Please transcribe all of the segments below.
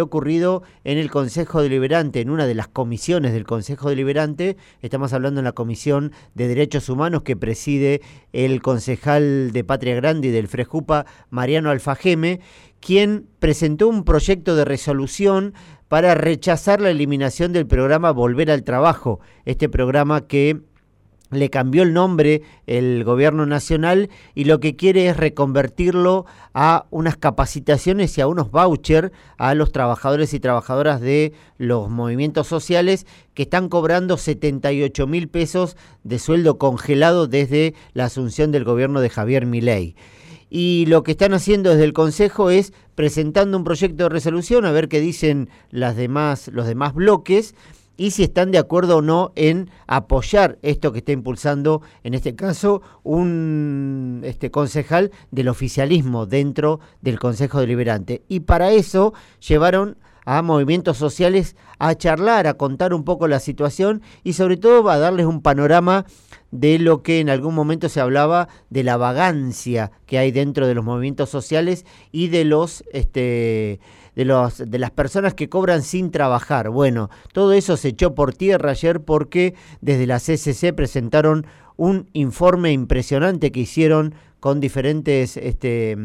ocurrido en el Consejo Deliberante, en una de las comisiones del Consejo Deliberante, estamos hablando en la Comisión de Derechos Humanos que preside el concejal de Patria Grande y del Frejupa, Mariano Alfajeme, quien presentó un proyecto de resolución para rechazar la eliminación del programa Volver al Trabajo, este programa que le cambió el nombre el gobierno nacional y lo que quiere es reconvertirlo a unas capacitaciones y a unos vouchers a los trabajadores y trabajadoras de los movimientos sociales que están cobrando 78 mil pesos de sueldo congelado desde la asunción del gobierno de Javier Milei. Y lo que están haciendo desde el Consejo es presentando un proyecto de resolución a ver qué dicen las demás, los demás bloques y si están de acuerdo o no en apoyar esto que está impulsando, en este caso, un este, concejal del oficialismo dentro del Consejo Deliberante. Y para eso llevaron a movimientos sociales a charlar, a contar un poco la situación y sobre todo a darles un panorama de lo que en algún momento se hablaba de la vagancia que hay dentro de los movimientos sociales y de los este de los de las personas que cobran sin trabajar. Bueno, todo eso se echó por tierra ayer porque desde la CCC presentaron un informe impresionante que hicieron con diferentes, este,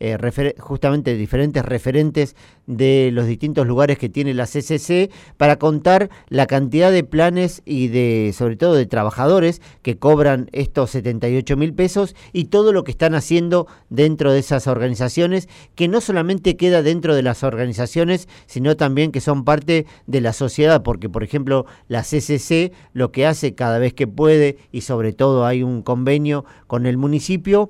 eh, justamente diferentes referentes de los distintos lugares que tiene la CCC para contar la cantidad de planes y de, sobre todo de trabajadores que cobran estos 78 mil pesos y todo lo que están haciendo dentro de esas organizaciones, que no solamente queda dentro de las organizaciones, sino también que son parte de la sociedad, porque por ejemplo la CCC lo que hace cada vez que puede y sobre todo hay un convenio con el municipio,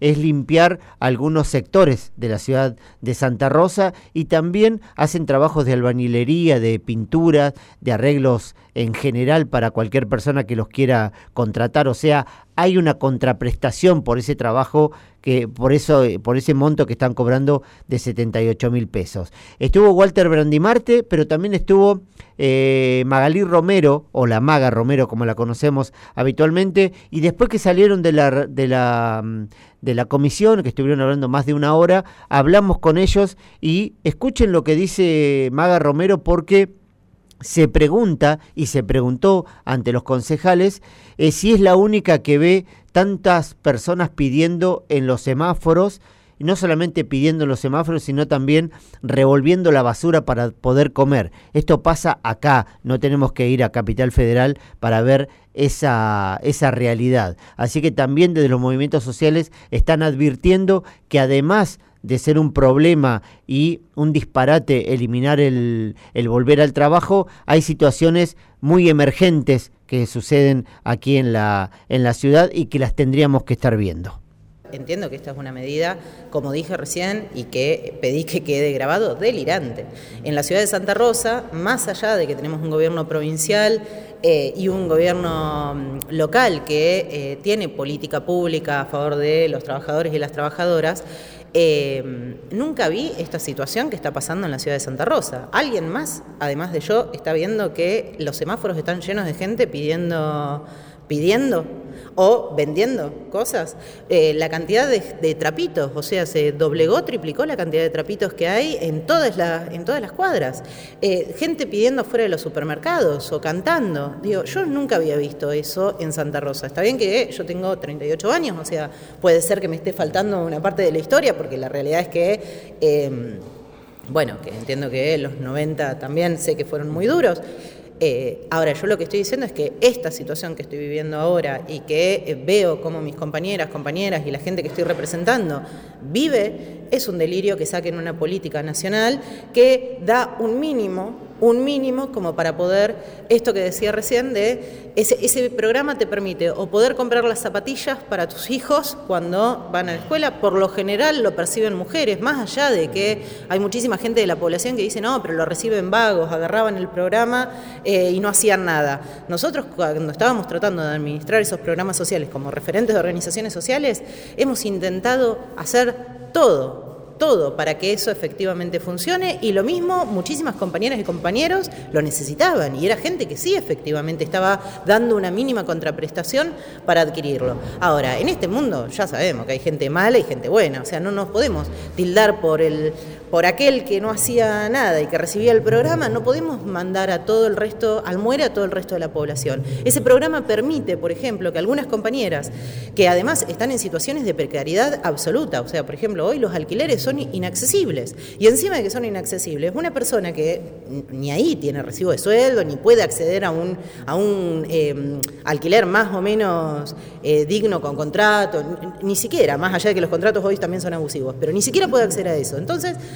es limpiar algunos sectores de la ciudad de Santa Rosa y también hacen trabajos de albañilería, de pintura, de arreglos en general para cualquier persona que los quiera contratar. O sea, hay una contraprestación por ese trabajo que por eso por ese monto que están cobrando de 78 mil pesos. Estuvo Walter Brandimarte, pero también estuvo eh, Magalí Romero, o la Maga Romero como la conocemos habitualmente, y después que salieron de la, de la, mm, de la comisión, que estuvieron hablando más de una hora, hablamos con ellos y escuchen lo que dice Maga Romero porque se pregunta y se preguntó ante los concejales eh, si es la única que ve tantas personas pidiendo en los semáforos, y no solamente pidiendo en los semáforos, sino también revolviendo la basura para poder comer. Esto pasa acá, no tenemos que ir a Capital Federal para ver esa, esa realidad. Así que también desde los movimientos sociales están advirtiendo que además de ser un problema y un disparate eliminar el, el, volver al trabajo, hay situaciones muy emergentes que suceden aquí en la, en la ciudad y que las tendríamos que estar viendo. Entiendo que esta es una medida, como dije recién, y que pedí que quede grabado, delirante. En la ciudad de Santa Rosa, más allá de que tenemos un gobierno provincial eh, y un gobierno mm, local que eh, tiene política pública a favor de los trabajadores y las trabajadoras, eh, nunca vi esta situación que está pasando en la ciudad de Santa Rosa. Alguien más, además de yo, está viendo que los semáforos están llenos de gente pidiendo, pidiendo o vendiendo cosas. Eh, la cantidad de, trapitos, o sea, se doblegó, triplicó la cantidad de trapitos que hay en todas, las, en todas las cuadras. Eh, gente pidiendo fuera de los supermercados o cantando. Digo, yo nunca había visto eso en Santa Rosa. Está bien que yo tengo 38 años, o sea, puede ser que me esté faltando una parte de la historia, porque la realidad es que... Em, bueno, que entiendo que los 90 también sé que fueron muy duros, eh, ahora, yo lo que estoy diciendo es que esta situación que estoy viviendo ahora y que eh, veo como mis compañeras, compañeras y la gente que estoy representando vive, es un delirio que saquen una política nacional que da un mínimo un mínimo como para poder, esto que decía recién, de ese, programa te permite o poder comprar las zapatillas para tus hijos cuando van a la escuela, por lo general lo perciben mujeres, más allá de que hay muchísima gente de la población que dice, no, pero lo reciben vagos, agarraban el programa eh, y no hacían nada. Nosotros cuando estábamos tratando de administrar esos programas sociales como referentes de organizaciones sociales, hemos intentado hacer todo todo para que eso efectivamente funcione. Y lo mismo muchísimas compañeras y compañeros lo necesitaban. Y era gente que sí efectivamente estaba dando una mínima contraprestación para adquirirlo. Ahora, en este mundo ya sabemos que hay gente mala y gente buena, o sea, no nos podemos tildar por el por aquel que no hacía nada y que recibía el programa, no podemos mandar a todo el resto, al muere a todo el resto de la población. Ese programa permite, por ejemplo, que algunas compañeras, que además están en situaciones de precariedad absoluta, o sea, por ejemplo, hoy los alquileres son inaccesibles, y encima de que son inaccesibles, una persona que ni ahí tiene recibo de sueldo, ni puede acceder a un, a un eh, alquiler más o menos eh, digno con contrato, ni siquiera, más allá de que los contratos hoy también son abusivos, pero ni siquiera puede acceder a eso. Entonces,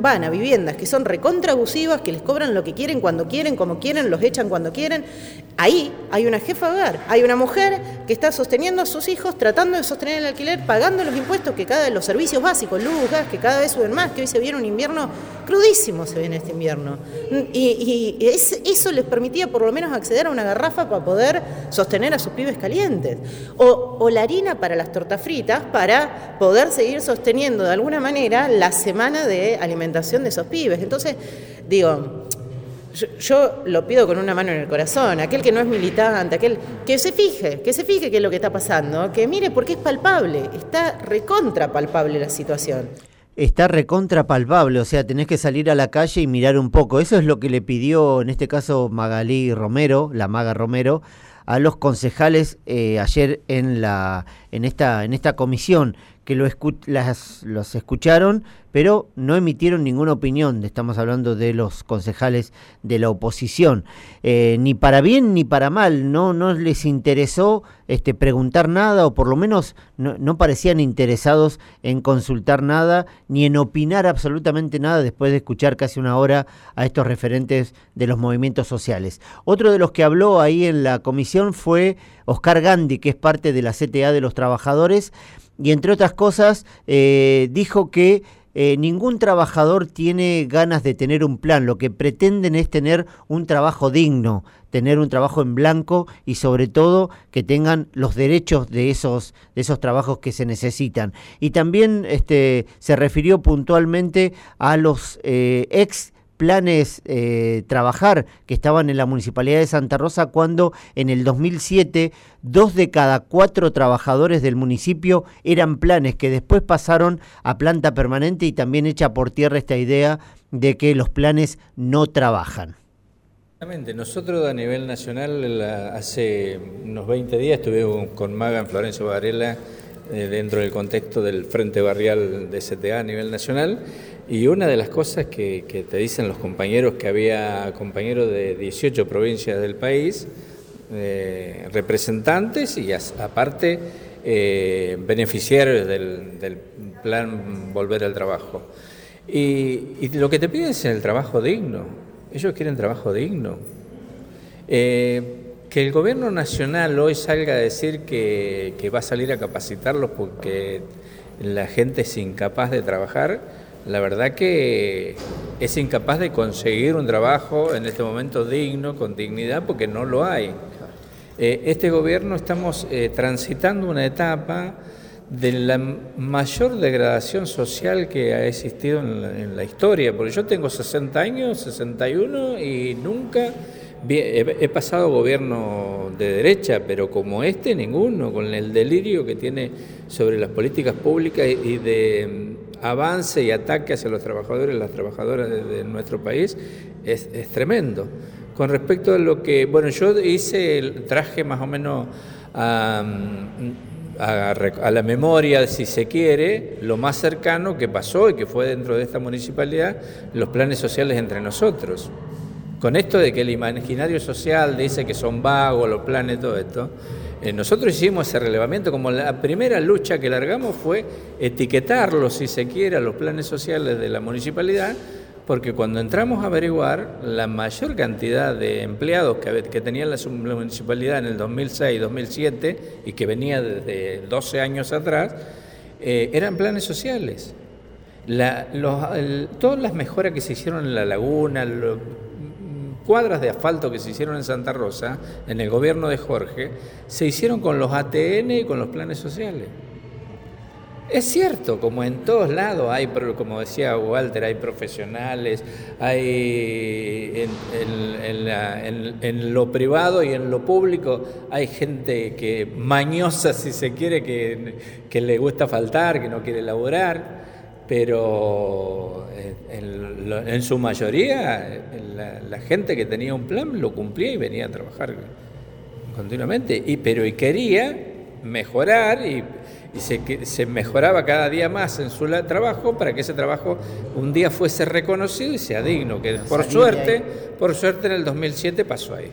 van a viviendas que son recontra abusivas, que les cobran lo que quieren, cuando quieren, como quieren, los echan cuando quieren. Ahí hay una jefa hogar, hay una mujer que está sosteniendo a sus hijos, tratando de sostener el alquiler, pagando los impuestos que cada los servicios básicos, luz, gas, que cada vez suben más, que hoy se viene un invierno crudísimo, se viene este invierno. Y, eso les permitía por lo menos acceder a una garrafa para poder sostener a sus pibes calientes. O, o la harina para las tortas fritas para poder seguir sosteniendo de alguna manera la semana de alimentación de esos pibes. Entonces, digo, yo, lo pido con una mano en el corazón, aquel que no es militante, aquel que se fije, que se fije qué es lo que está pasando, que mire porque es palpable, está recontra palpable la situación. Está recontra palpable, o sea, tenés que salir a la calle y mirar un poco. Eso es lo que le pidió en este caso Magalí Romero, la maga Romero, a los concejales eh, ayer en la en esta en esta comisión que las, los escucharon, pero no emitieron ninguna opinión. Estamos hablando de los concejales de la oposición. Eh, ni para bien ni para mal, no, no les interesó este, preguntar nada, o por lo menos no, no parecían interesados en consultar nada, ni en opinar absolutamente nada después de escuchar casi una hora a estos referentes de los movimientos sociales. Otro de los que habló ahí en la comisión fue Oscar Gandhi, que es parte de la CTA de los trabajadores y entre otras cosas eh, dijo que eh, ningún trabajador tiene ganas de tener un plan, lo que pretenden es tener un trabajo digno, tener un trabajo en blanco y sobre todo que tengan los derechos de esos, de esos trabajos que se necesitan. Y también este, se refirió puntualmente a los eh, ex planes eh, trabajar que estaban en la Municipalidad de Santa Rosa cuando en el 2007 dos de cada cuatro trabajadores del municipio eran planes que después pasaron a planta permanente y también echa por tierra esta idea de que los planes no trabajan. Nosotros a nivel nacional hace unos 20 días estuvimos con Maga en Florencio Varela eh, dentro del contexto del Frente Barrial de CTA a nivel nacional y una de las cosas que, te dicen los compañeros, que había compañeros de 18 provincias del país, eh, representantes y aparte eh, beneficiarios del, plan Volver al Trabajo. Y, lo que te piden es el trabajo digno. Ellos quieren trabajo digno. Que el gobierno nacional hoy salga a decir que, va a salir a capacitarlos porque la gente es incapaz de trabajar, la verdad que es incapaz de conseguir un trabajo en este momento digno, con dignidad, porque no lo hay. Eh, este gobierno estamos eh, transitando una etapa de la mayor degradación social que ha existido en la, historia, porque yo tengo 60 años, 61, y nunca he, pasado gobierno de derecha, pero como este, ninguno, con el delirio que tiene sobre las políticas públicas y de avance y ataque hacia los trabajadores y las trabajadoras de, nuestro país es, tremendo. Con respecto a lo que, bueno, yo hice, traje más o menos a, a, la memoria, si se quiere, lo más cercano que pasó y que fue dentro de esta municipalidad, los planes sociales entre nosotros. Con esto de que el imaginario social dice que son vagos los planes, todo esto, eh, nosotros hicimos ese relevamiento, como la primera lucha que largamos fue etiquetarlos, si se quiere, a los planes sociales de la municipalidad, porque cuando entramos a averiguar, la mayor cantidad de empleados que, que tenía la municipalidad en el 2006-2007 y que venía desde 12 años atrás, eh, eran planes sociales. todas las mejoras que se hicieron en la laguna, cuadras de asfalto que se hicieron en Santa Rosa, en el gobierno de Jorge, se hicieron con los ATN y con los planes sociales. Es cierto, como en todos lados hay, como decía Walter, hay profesionales, hay en, lo privado y en lo público hay gente que mañosa, si se quiere, que, que le gusta faltar, que no quiere laborar pero en, en su mayoría la, la, gente que tenía un plan lo cumplía y venía a trabajar continuamente, y, pero y quería mejorar y y se, se, mejoraba cada día más en su trabajo para que ese trabajo un día fuese reconocido y sea digno, que por suerte, por suerte en el 2007 pasó ahí.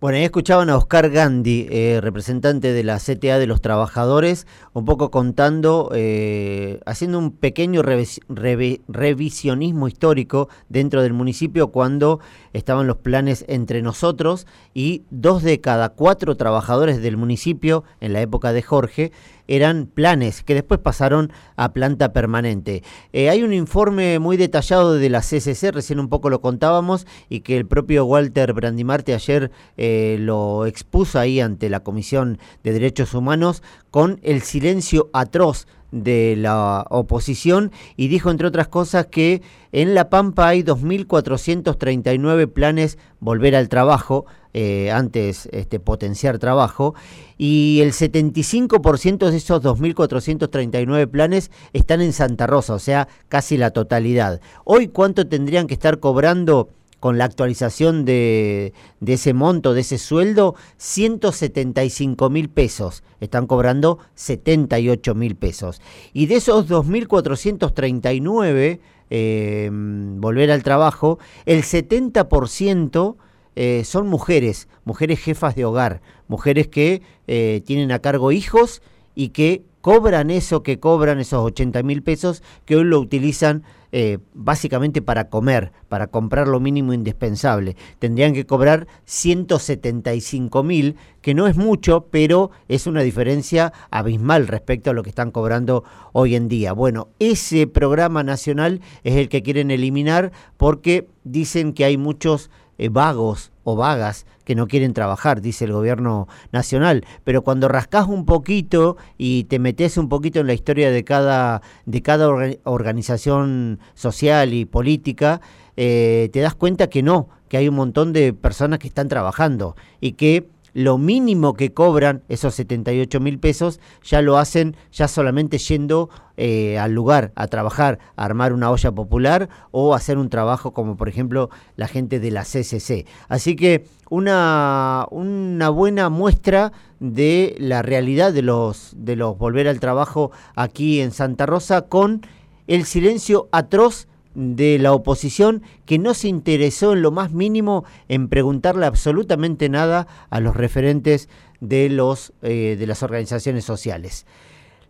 Bueno, ahí escuchaban a Oscar Gandhi, eh, representante de la CTA de los trabajadores, un poco contando, eh, haciendo un pequeño revisionismo histórico dentro del municipio cuando estaban los planes entre nosotros y dos de cada cuatro trabajadores del municipio en la época de Jorge eran planes que después pasaron a planta permanente. Eh, hay un informe muy detallado de la CCC, recién un poco lo contábamos, y que el propio Walter Brandimarte ayer eh, lo expuso ahí ante la Comisión de Derechos Humanos con el silencio atroz de la oposición y dijo, entre otras cosas, que en La Pampa hay 2.439 planes volver al trabajo, eh, antes este, potenciar trabajo, y el 75% de esos 2.439 planes están en Santa Rosa, o sea, casi la totalidad. Hoy, ¿cuánto tendrían que estar cobrando? con la actualización de, ese monto, de ese sueldo, 175 mil pesos. Están cobrando 78 mil pesos. Y de esos 2.439, eh, volver al trabajo, el 70% eh, son mujeres, mujeres jefas de hogar, mujeres que eh, tienen a cargo hijos y que cobran eso que cobran, esos 80 mil pesos, que hoy lo utilizan eh, básicamente para comer, para comprar lo mínimo indispensable. Tendrían que cobrar 175 mil, que no es mucho, pero es una diferencia abismal respecto a lo que están cobrando hoy en día. Bueno, ese programa nacional es el que quieren eliminar porque dicen que hay muchos eh, vagos o vagas que no quieren trabajar, dice el gobierno nacional. Pero cuando rascas un poquito y te metes un poquito en la historia de cada, de cada organización social y política, eh, te das cuenta que no, que hay un montón de personas que están trabajando y que lo mínimo que cobran, esos 78 mil pesos, ya lo hacen ya solamente yendo eh, al lugar a trabajar, a armar una olla popular o hacer un trabajo como por ejemplo la gente de la CCC. Así que una, una buena muestra de la realidad de los, de los volver al trabajo aquí en Santa Rosa con el silencio atroz de la oposición que no se interesó en lo más mínimo en preguntarle absolutamente nada a los referentes de, los, eh, de las organizaciones sociales.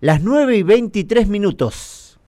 Las 9 y 23 minutos.